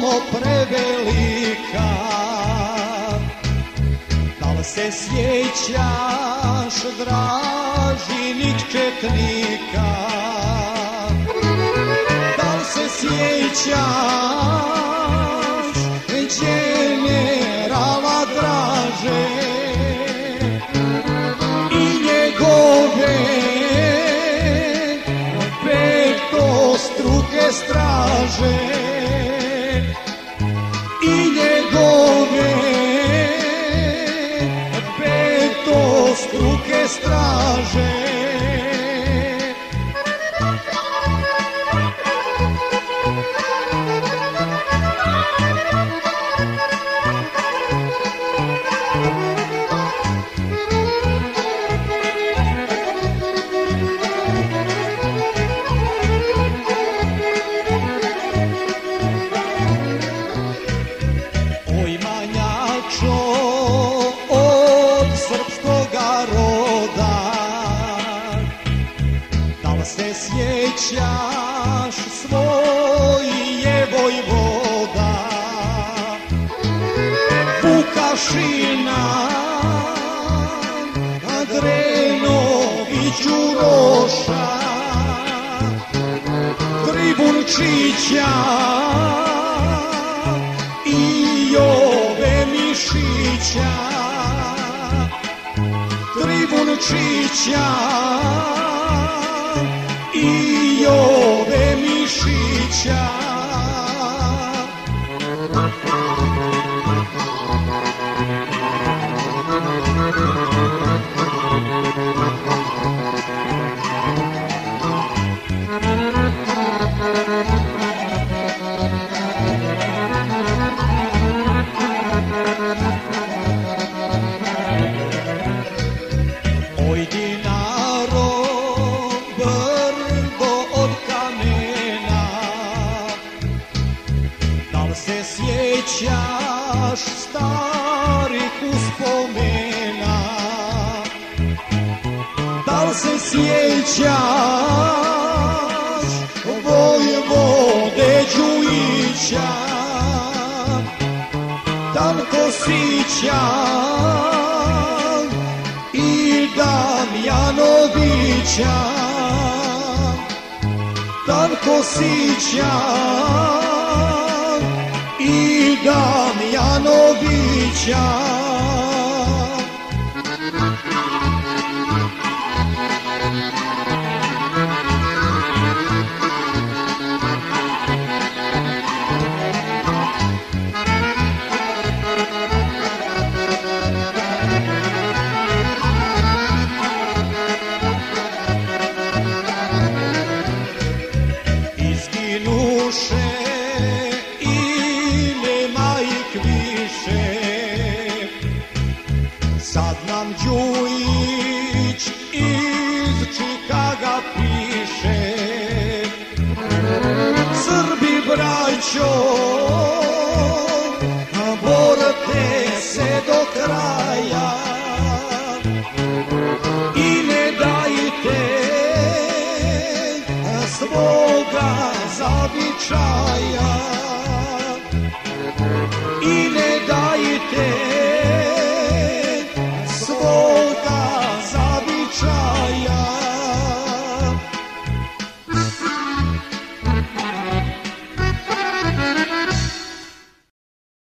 Mo prevelika. Da li se sjećaš draži ničetnika? Da li se sjećaš generala draže? I njegove straže? Se sjećaš svoje vojvoda. Vukašina Drenoviću Roša. Tribunčića i Jove Mišića. Tribunčića Mišića se sjećaš starih uspomena? Da li se sjećaš Vojvode Đujića? Danko Sića i Damjanovića Danko Sića i Damjanovića Izginuše Sad nam Đujić iz Čikaga piše Srbi braćo, borite se do kraja i ne dajte svoga zavičaja.